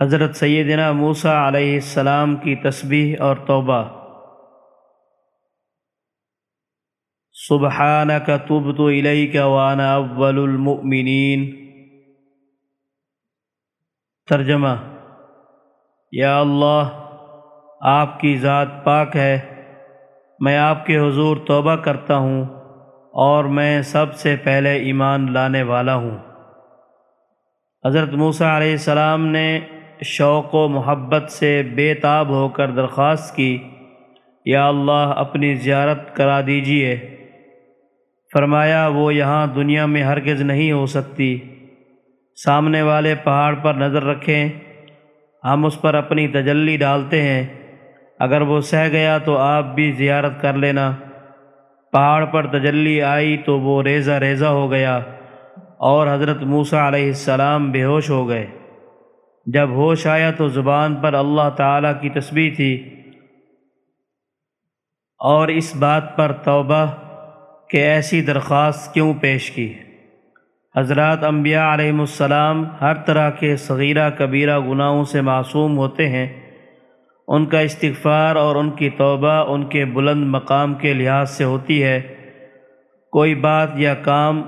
حضرت سیدنا موسیٰ علیہ السلام کی تسبیح اور توبہ۔ سبحانک تبت الیک وانا اول المؤمنین۔ ترجمہ یا اللہ، آپ کی ذات پاک ہے، میں آپ کے حضور توبہ کرتا ہوں اور میں سب سے پہلے ایمان لانے والا ہوں۔ حضرت موسیٰ علیہ السلام نے شوق و محبت سے بے تاب ہو کر درخواست کی، یا اللہ اپنی زیارت کرا دیجیے فرمایا، وہ یہاں دنیا میں ہرگز نہیں ہو سکتی۔ سامنے والے پہاڑ پر نظر رکھیں۔ ہم اس پر اپنی تجلی ڈالتے ہیں۔ اگر وہ سہ گیا تو آپ بھی زیارت کر لینا۔ پہاڑ پر تجلی آئی تو وہ ریزہ ریزہ ہو گیا اور حضرت موسیٰ علیہ السلام بے ہوش ہو گئے۔ جب ہوش آیا تو زبان پر اللہ تعالیٰ کی تسبیح تھی اور اس بات پر توبہ کہ ایسی درخواست کیوں پیش کی؟ حضرات انبیاء علیہ السلام ہر طرح کے صغیرہ کبیرہ گناہوں سے معصوم ہوتے ہیں۔ ان کا استغفار اور ان کی توبہ ان کے بلند مقام کے لحاظ سے ہوتی ہے۔ کوئی بات یا کام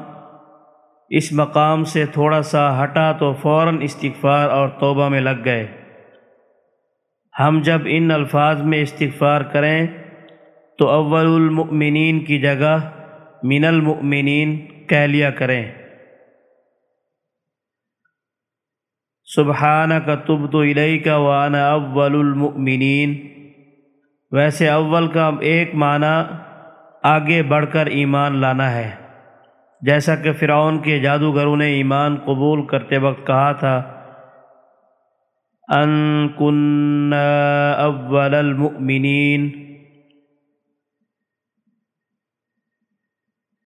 اس مقام سے تھوڑا سا ہٹا تو فوراً استغفار اور توبہ میں لگ گئے۔ ہم جب ان الفاظ میں استغفار کریں تو اول المؤمنین کی جگہ من المؤمنین کہہ لیا کریں۔ سبحانہ کا تب تو الہی کا وانا اول المؤمنین۔ ویسے اول کا ایک معنی آگے بڑھ کر ایمان لانا ہے۔ جیسا کہ فرعون کے جادوگروں نے ایمان قبول کرتے وقت کہا تھا، ان کن اول المؤمنین